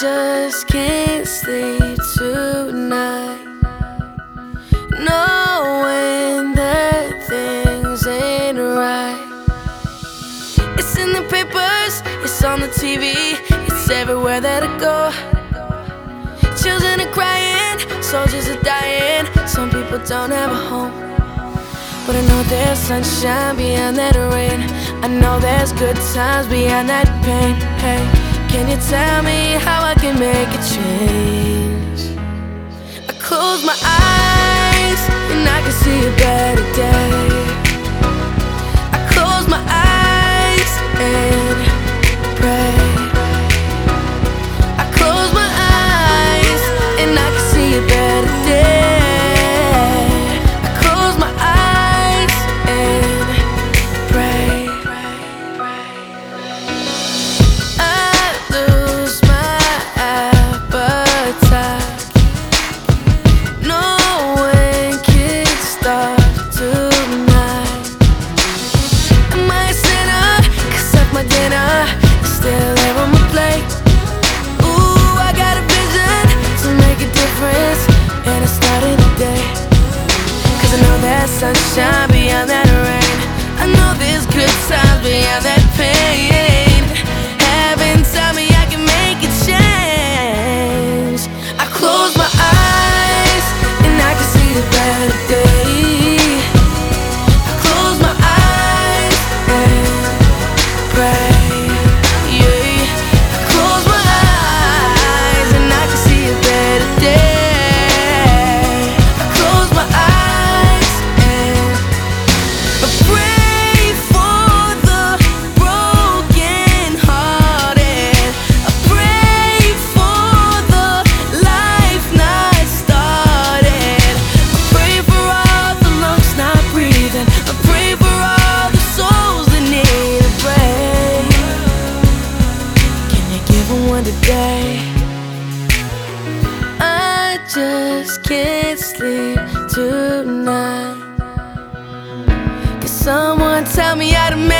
just can't sleep tonight. Knowing that things ain't right. It's in the papers, it's on the TV, it's everywhere that I go. Children are crying, soldiers are dying, some people don't have a home. But I know there's sunshine beyond that rain. I know there's good times beyond that pain. Hey, can you tell me how I can make a change? I close my eyes and I can see a better day. I close my eyes and pray. I close my eyes and I can see a better day. Sunshine beyond that rain. I know there's good times beyond that pain. Heaven tell me I can make a change. I close my eyes and I can see the better day. I close my eyes and pray. I just can't sleep tonight. Can someone tell me how to make?